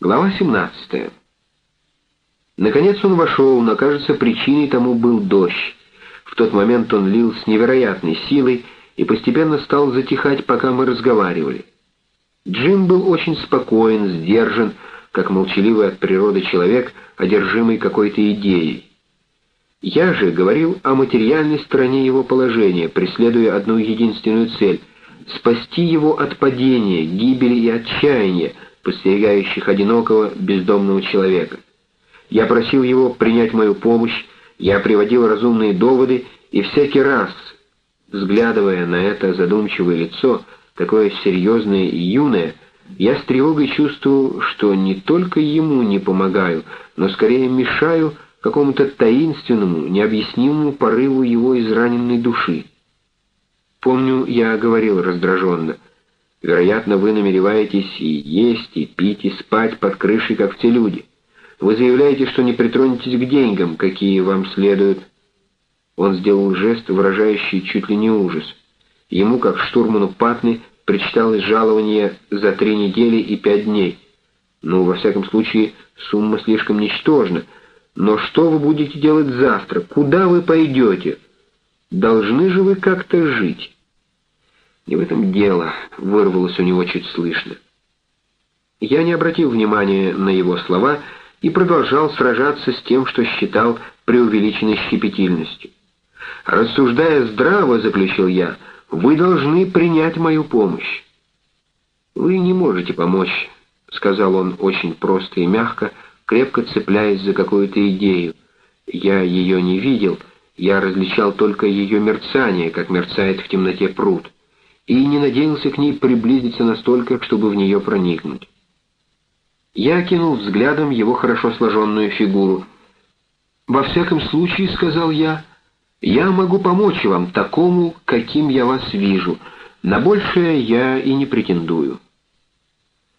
Глава 17. Наконец он вошел, но, кажется, причиной тому был дождь. В тот момент он лил с невероятной силой и постепенно стал затихать, пока мы разговаривали. Джим был очень спокоен, сдержан, как молчаливый от природы человек, одержимый какой-то идеей. Я же говорил о материальной стороне его положения, преследуя одну единственную цель — спасти его от падения, гибели и отчаяния, подстерегающих одинокого бездомного человека. Я просил его принять мою помощь, я приводил разумные доводы, и всякий раз, взглядывая на это задумчивое лицо, такое серьезное и юное, я с тревогой чувствую, что не только ему не помогаю, но скорее мешаю какому-то таинственному, необъяснимому порыву его израненной души. Помню, я говорил раздраженно, вероятно, вы намереваетесь и есть, и пить, и спать под крышей, как все люди. Вы заявляете, что не притронетесь к деньгам, какие вам следуют. Он сделал жест, выражающий чуть ли не ужас. Ему, как штурману Патны, причиталось жалование за три недели и пять дней. Ну, во всяком случае, сумма слишком ничтожна. Но что вы будете делать завтра? Куда вы пойдете? Должны же вы как-то жить. Не в этом дело, вырвалось у него чуть слышно. Я не обратил внимания на его слова и продолжал сражаться с тем, что считал преувеличенной щепетильностью. «Рассуждая здраво, — заключил я, — вы должны принять мою помощь». «Вы не можете помочь», — сказал он очень просто и мягко, крепко цепляясь за какую-то идею. Я ее не видел, я различал только ее мерцание, как мерцает в темноте пруд, и не надеялся к ней приблизиться настолько, чтобы в нее проникнуть. Я кинул взглядом его хорошо сложенную фигуру. «Во всяком случае, — сказал я, — я могу помочь вам, такому, каким я вас вижу. На большее я и не претендую».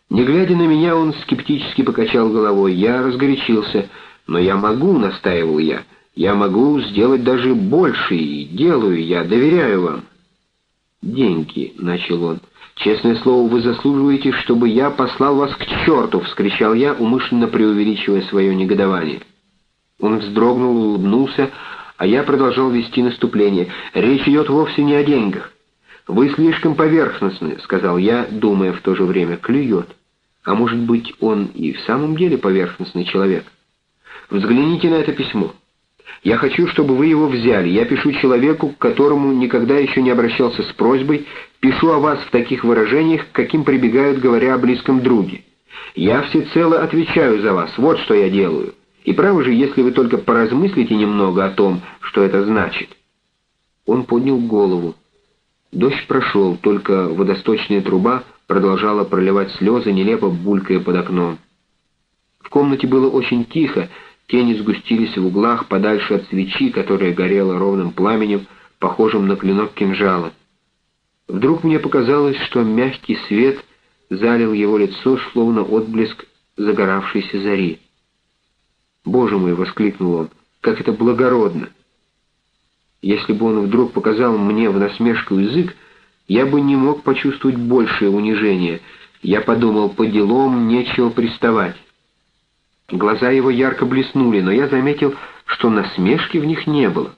Не глядя на меня, он скептически покачал головой. Я разгорячился. «Но я могу», — настаивал я. «Я могу сделать даже больше, и делаю, я доверяю вам». «Деньги», — начал он. «Честное слово, вы заслуживаете, чтобы я послал вас к черту!» — вскричал я, умышленно преувеличивая свое негодование. Он вздрогнул, улыбнулся, а я продолжал вести наступление. «Речь идет вовсе не о деньгах. Вы слишком поверхностны», — сказал я, думая в то же время. «Клюет. А может быть, он и в самом деле поверхностный человек? Взгляните на это письмо». Я хочу, чтобы вы его взяли. Я пишу человеку, к которому никогда еще не обращался с просьбой, пишу о вас в таких выражениях, каким прибегают, говоря о близком друге. Я всецело отвечаю за вас, вот что я делаю. И право же, если вы только поразмыслите немного о том, что это значит». Он поднял голову. Дождь прошел, только водосточная труба продолжала проливать слезы, нелепо булькая под окном. В комнате было очень тихо, Тени сгустились в углах подальше от свечи, которая горела ровным пламенем, похожим на клинок кинжала. Вдруг мне показалось, что мягкий свет залил его лицо, словно отблеск загоравшейся зари. «Боже мой!» — воскликнул он. «Как это благородно!» Если бы он вдруг показал мне в насмешку язык, я бы не мог почувствовать большее унижение. Я подумал, по делам нечего приставать. Глаза его ярко блеснули, но я заметил, что насмешки в них не было.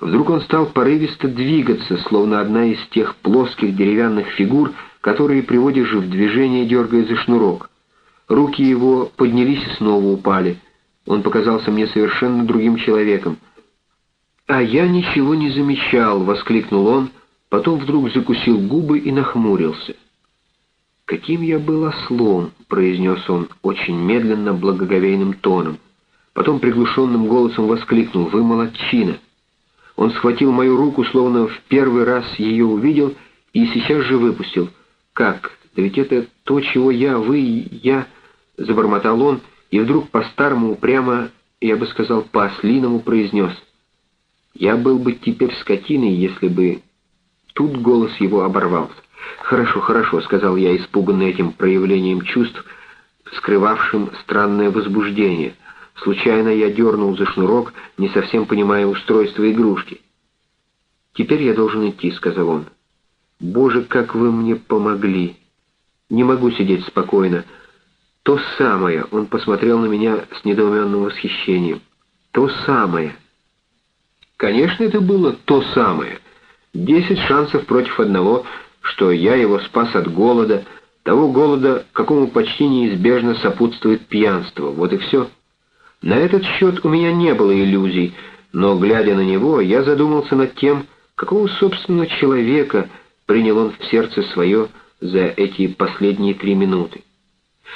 Вдруг он стал порывисто двигаться, словно одна из тех плоских деревянных фигур, которые приводишь в движение, дергая за шнурок. Руки его поднялись и снова упали. Он показался мне совершенно другим человеком. «А я ничего не замечал!» — воскликнул он, потом вдруг закусил губы и нахмурился. «Каким я был ослом!» — произнес он очень медленно, благоговейным тоном. Потом приглушенным голосом воскликнул «Вы молодчина!» Он схватил мою руку, словно в первый раз ее увидел, и сейчас же выпустил. «Как? Да ведь это то, чего я, вы, я...» — забормотал он, и вдруг по-старому, прямо, я бы сказал, по-ослиному произнес. «Я был бы теперь скотиной, если бы...» Тут голос его оборвался. «Хорошо, хорошо», — сказал я, испуганный этим проявлением чувств, скрывавшим странное возбуждение. Случайно я дернул за шнурок, не совсем понимая устройство игрушки. «Теперь я должен идти», — сказал он. «Боже, как вы мне помогли! Не могу сидеть спокойно. То самое, он посмотрел на меня с недоуменным восхищением. То самое. Конечно, это было то самое. Десять шансов против одного, что я его спас от голода, того голода, какому почти неизбежно сопутствует пьянство. Вот и все. На этот счет у меня не было иллюзий, но, глядя на него, я задумался над тем, какого собственного человека принял он в сердце свое за эти последние три минуты.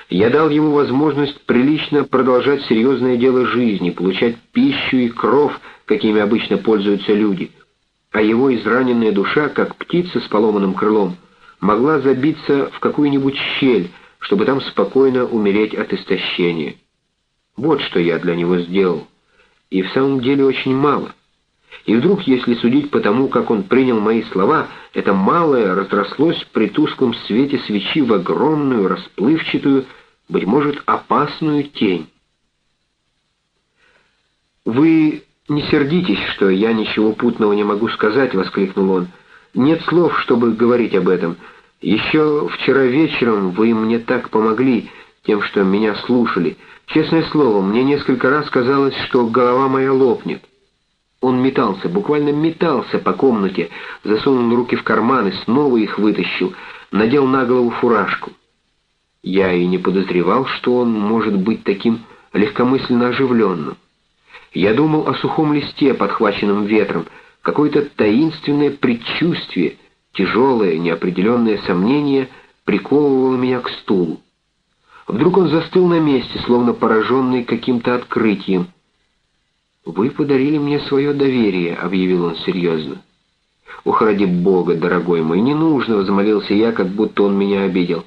Я дал ему возможность прилично продолжать серьезное дело жизни, получать пищу и кров, какими обычно пользуются люди. А его израненная душа, как птица с поломанным крылом, могла забиться в какую-нибудь щель, чтобы там спокойно умереть от истощения. Вот что я для него сделал. И в самом деле очень мало. И вдруг, если судить по тому, как он принял мои слова, это малое разрослось при тусклом свете свечи в огромную, расплывчатую, быть может, опасную тень. «Вы не сердитесь, что я ничего путного не могу сказать», — воскликнул он. «Нет слов, чтобы говорить об этом. Еще вчера вечером вы мне так помогли, тем, что меня слушали. Честное слово, мне несколько раз казалось, что голова моя лопнет». Он метался, буквально метался по комнате, засунул руки в карманы, снова их вытащил, надел на голову фуражку. Я и не подозревал, что он может быть таким легкомысленно оживленным. Я думал о сухом листе, подхваченном ветром, какое-то таинственное предчувствие, тяжелое, неопределенное сомнение приковывало меня к стулу. Вдруг он застыл на месте, словно пораженный каким-то открытием. «Вы подарили мне свое доверие», — объявил он серьезно. «Ох, ради Бога, дорогой мой, не нужно», — возмолился я, как будто он меня обидел.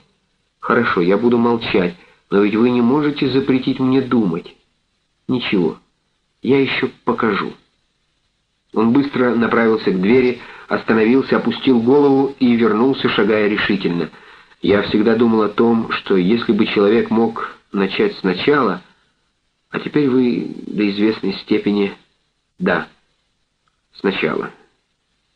«Хорошо, я буду молчать, но ведь вы не можете запретить мне думать». «Ничего, я еще покажу». Он быстро направился к двери, остановился, опустил голову и вернулся, шагая решительно. Я всегда думал о том, что если бы человек мог начать сначала, а теперь вы до известной степени... Да, сначала.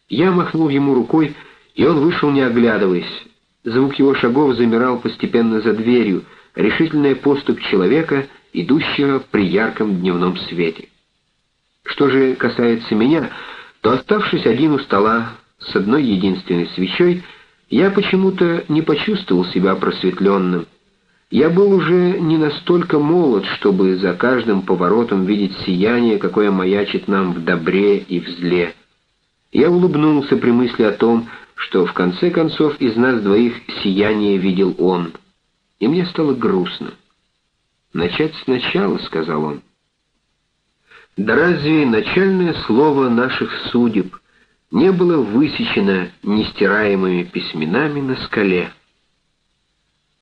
Я махнул ему рукой, и он вышел, не оглядываясь. Звук его шагов замирал постепенно за дверью, решительная поступь человека, идущего при ярком дневном свете. Что же касается меня, то, оставшись один у стола с одной единственной свечой, я почему-то не почувствовал себя просветленным. Я был уже не настолько молод, чтобы за каждым поворотом видеть сияние, какое маячит нам в добре и в зле. Я улыбнулся при мысли о том, что в конце концов из нас двоих сияние видел он. И мне стало грустно. «Начать сначала», — сказал он. Да разве начальное слово наших судеб не было высечено нестираемыми письменами на скале?